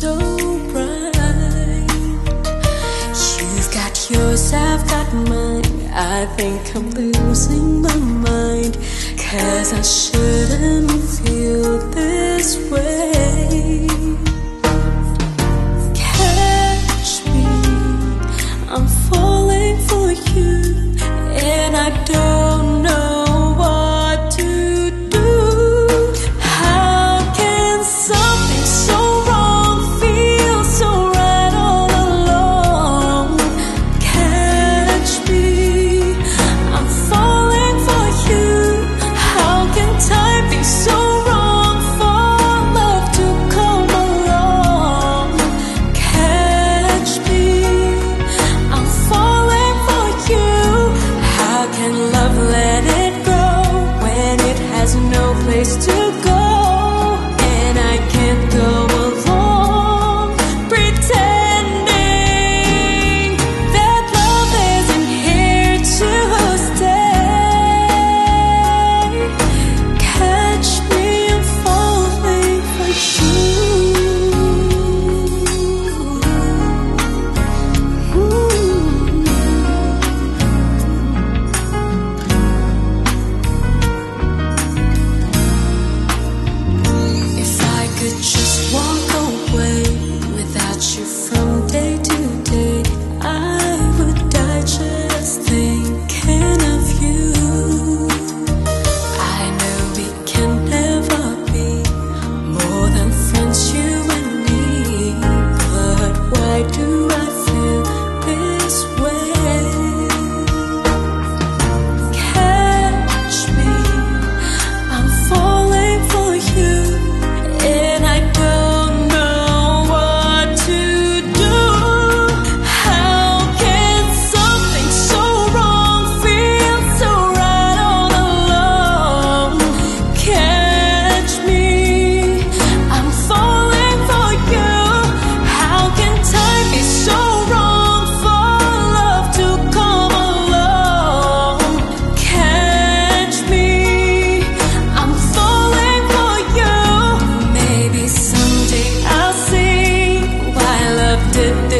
so bright. You've got yours, I've got mine. I think I'm losing my mind. Cause I should.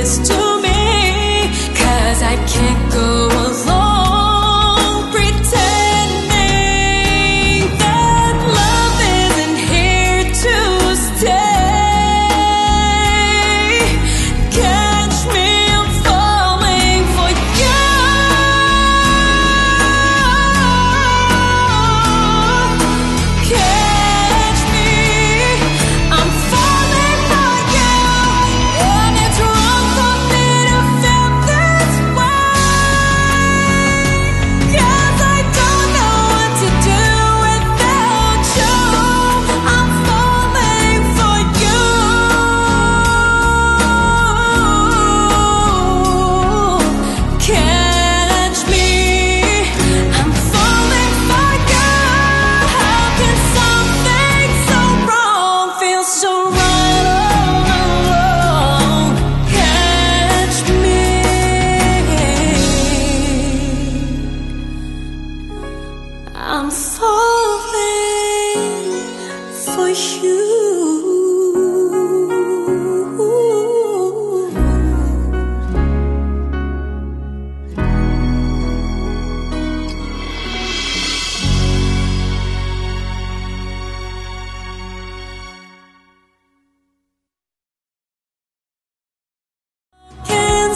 This to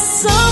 So.